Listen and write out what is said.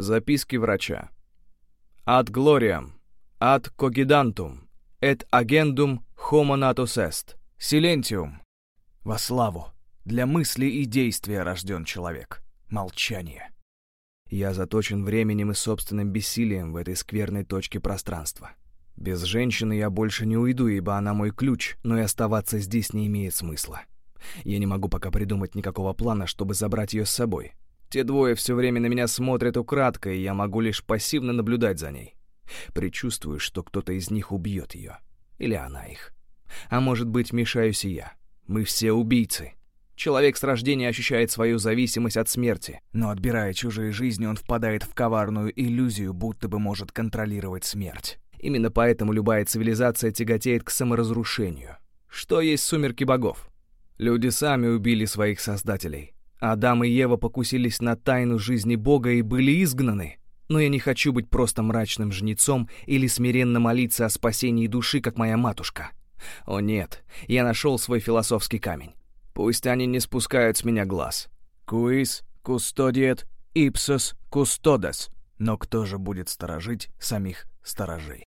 Записки врача. Ad gloriam, ad cogitandum, et agendum homo natus est. Silentium. Во славу. Для мысли и действия рожден человек. Молчание. Я заточен временем и собственным бессилием в этой скверной точке пространства. Без женщины я больше не уйду, ибо она мой ключ, но и оставаться здесь не имеет смысла. Я не могу пока придумать никакого плана, чтобы забрать ее с собой. Те двое все время на меня смотрят украдкой, и я могу лишь пассивно наблюдать за ней. Причувствую, что кто-то из них убьет ее. Или она их. А может быть, мешаюсь и я. Мы все убийцы. Человек с рождения ощущает свою зависимость от смерти, но отбирая чужие жизни, он впадает в коварную иллюзию, будто бы может контролировать смерть. Именно поэтому любая цивилизация тяготеет к саморазрушению. Что есть сумерки богов? Люди сами убили своих создателей. Адам и Ева покусились на тайну жизни Бога и были изгнаны. Но я не хочу быть просто мрачным жнецом или смиренно молиться о спасении души, как моя матушка. О нет, я нашел свой философский камень. Пусть они не спускают с меня глаз. Куис, кустодиет, ипсос, кустодес. Но кто же будет сторожить самих сторожей?